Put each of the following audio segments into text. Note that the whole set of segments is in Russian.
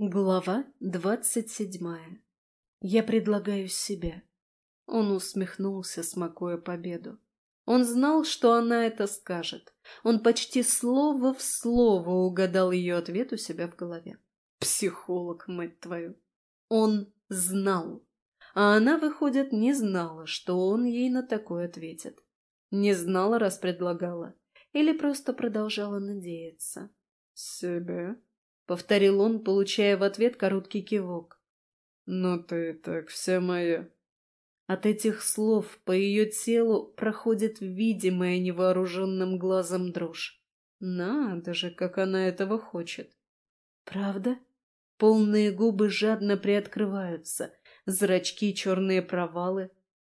Глава двадцать седьмая. Я предлагаю себя. Он усмехнулся, смакуя победу. Он знал, что она это скажет. Он почти слово в слово угадал ее ответ у себя в голове. Психолог, мать твою. Он знал. А она, выходит, не знала, что он ей на такое ответит. Не знала, раз предлагала. Или просто продолжала надеяться. «Себе?» Повторил он, получая в ответ короткий кивок. «Ну ты так вся моя». От этих слов по ее телу проходит видимая невооруженным глазом дрожь. Надо же, как она этого хочет. Правда? Полные губы жадно приоткрываются, зрачки черные провалы.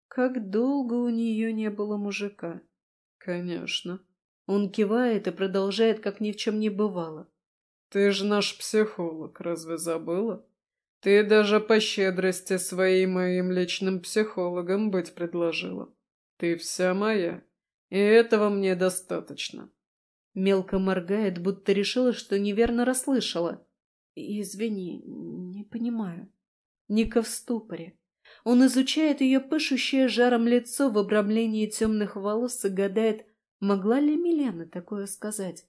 Как долго у нее не было мужика? Конечно. Он кивает и продолжает, как ни в чем не бывало. Ты же наш психолог, разве забыла? Ты даже по щедрости своей моим личным психологом быть предложила. Ты вся моя, и этого мне достаточно. Мелко моргает, будто решила, что неверно расслышала. Извини, не понимаю. Ника в ступоре. Он изучает ее пышущее жаром лицо в обрамлении темных волос и гадает, могла ли Милена такое сказать.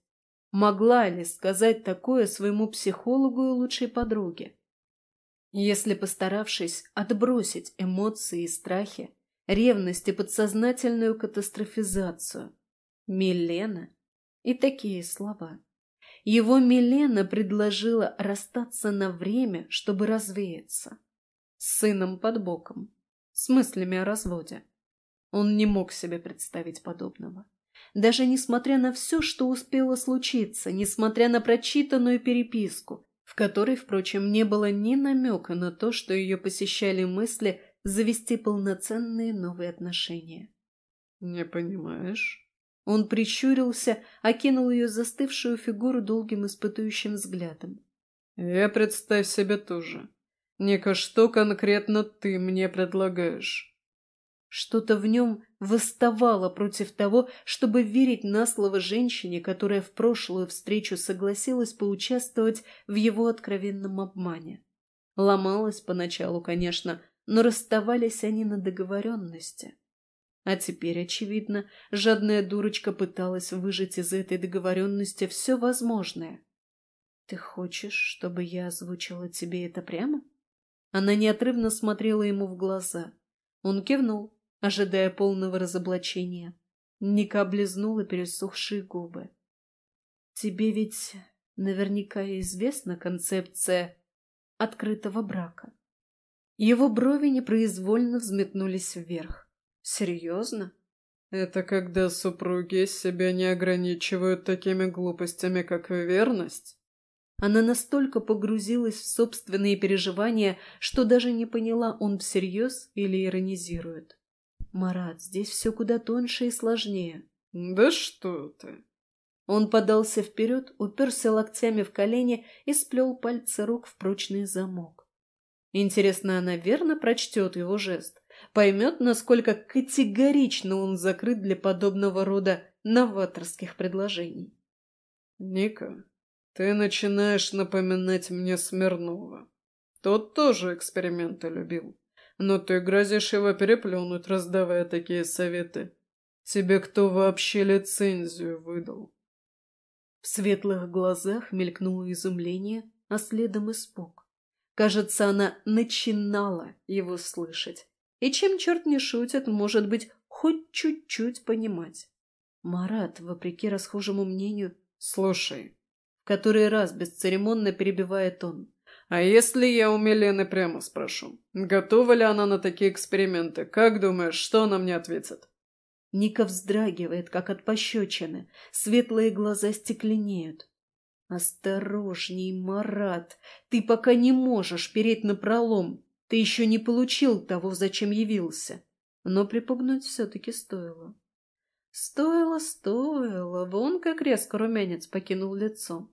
Могла ли сказать такое своему психологу и лучшей подруге? Если, постаравшись отбросить эмоции и страхи, ревность и подсознательную катастрофизацию, Милена и такие слова. Его Милена предложила расстаться на время, чтобы развеяться. С сыном под боком, с мыслями о разводе. Он не мог себе представить подобного даже несмотря на все, что успело случиться, несмотря на прочитанную переписку, в которой, впрочем, не было ни намека на то, что ее посещали мысли завести полноценные новые отношения. «Не понимаешь?» Он прищурился, окинул ее застывшую фигуру долгим испытующим взглядом. «Я представь себе тоже. Ника, что конкретно ты мне предлагаешь?» Что-то в нем восставало против того, чтобы верить на слово женщине, которая в прошлую встречу согласилась поучаствовать в его откровенном обмане. Ломалась поначалу, конечно, но расставались они на договоренности. А теперь, очевидно, жадная дурочка пыталась выжать из этой договоренности все возможное. «Ты хочешь, чтобы я озвучила тебе это прямо?» Она неотрывно смотрела ему в глаза. Он кивнул, ожидая полного разоблачения. Ника облизнула пересохшие губы. «Тебе ведь наверняка известна концепция открытого брака». Его брови непроизвольно взметнулись вверх. «Серьезно?» «Это когда супруги себя не ограничивают такими глупостями, как верность?» Она настолько погрузилась в собственные переживания, что даже не поняла, он всерьез или иронизирует. «Марат, здесь все куда тоньше и сложнее». «Да что ты!» Он подался вперед, уперся локтями в колени и сплел пальцы рук в прочный замок. Интересно, она верно прочтет его жест? Поймет, насколько категорично он закрыт для подобного рода новаторских предложений? «Ника, ты начинаешь напоминать мне Смирнова. Тот тоже эксперименты любил. Но ты грозишь его переплюнуть, раздавая такие советы. Тебе кто вообще лицензию выдал?» В светлых глазах мелькнуло изумление, а следом испуг. Кажется, она начинала его слышать. И чем черт не шутит, может быть, хоть чуть-чуть понимать. Марат, вопреки расхожему мнению, «Слушай», в который раз бесцеремонно перебивает он, а если я у Милены прямо спрошу, готова ли она на такие эксперименты, как думаешь, что она мне ответит? Ника вздрагивает, как от пощечины. Светлые глаза стекленеют. «Осторожней, Марат! Ты пока не можешь переть на пролом. Ты еще не получил того, зачем явился». Но припугнуть все-таки стоило. Стоило, стоило. Вон как резко румянец покинул лицо.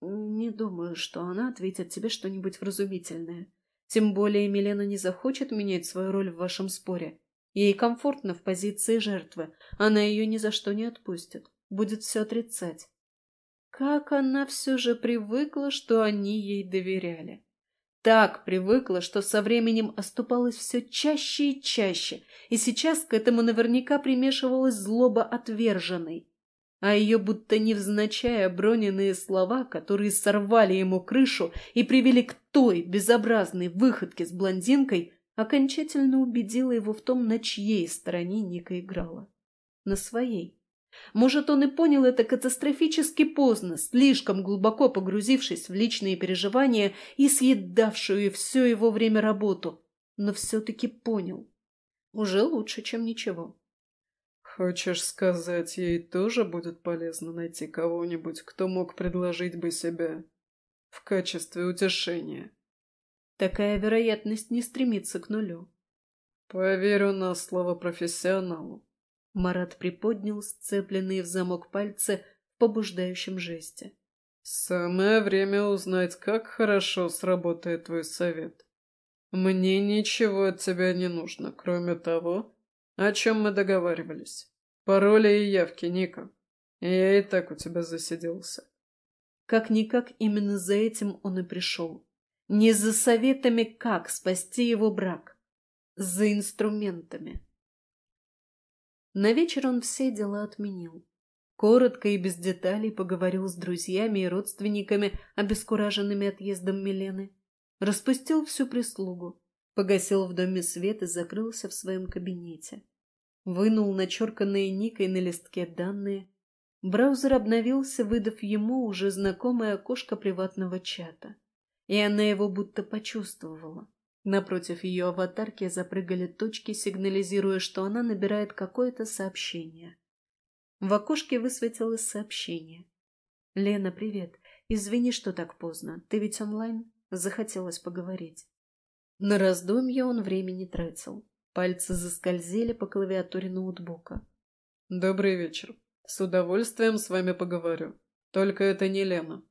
Не думаю, что она ответит тебе что-нибудь вразумительное. Тем более Милена не захочет менять свою роль в вашем споре. Ей комфортно в позиции жертвы. Она ее ни за что не отпустит. Будет все отрицать. как она все же привыкла, что они ей доверяли. Так привыкла, что со временем оступалась все чаще и чаще, и сейчас к этому наверняка примешивалась злоба отверженной. А ее будто невзначай оброненные слова, которые сорвали ему крышу и привели к той безобразной выходке с блондинкой, окончательно убедила его в том, на чьей стороне Ника играла. На своей. Может, он и понял это катастрофически поздно, слишком глубоко погрузившись в личные переживания и съедавшую все его время работу, но все-таки понял. Уже лучше, чем ничего. «Хочешь сказать, ей тоже будет полезно найти кого-нибудь, кто мог предложить бы себя в качестве утешения?» Такая вероятность не стремится к нулю. «Поверю на слово профессионалу. Марат приподнял сцепленные в замок пальцы в побуждающем жесте. «Самое время узнать, как хорошо сработает твой совет. Мне ничего от тебя не нужно, кроме того, о чем мы договаривались. Пароли и явки, Ника. Я и так у тебя засиделся». Как-никак именно за этим он и пришел. Не за советами, как спасти его брак. За инструментами. На вечер он все дела отменил. Коротко и без деталей поговорил с друзьями и родственниками, обескураженными отъездом Милены. Распустил всю прислугу, погасил в доме свет и закрылся в своем кабинете. Вынул начерканные Никой на листке данные. Браузер обновился, выдав ему уже знакомое окошко приватного чата. И она его будто почувствовала. Напротив ее аватарки запрыгали точки, сигнализируя, что она набирает какое-то сообщение. В окошке высветилось сообщение. «Лена, привет. Извини, что так поздно. Ты ведь онлайн?» Захотелось поговорить. На раздумье он времени тратил. Пальцы заскользили по клавиатуре ноутбука. «Добрый вечер. С удовольствием с вами поговорю. Только это не Лена.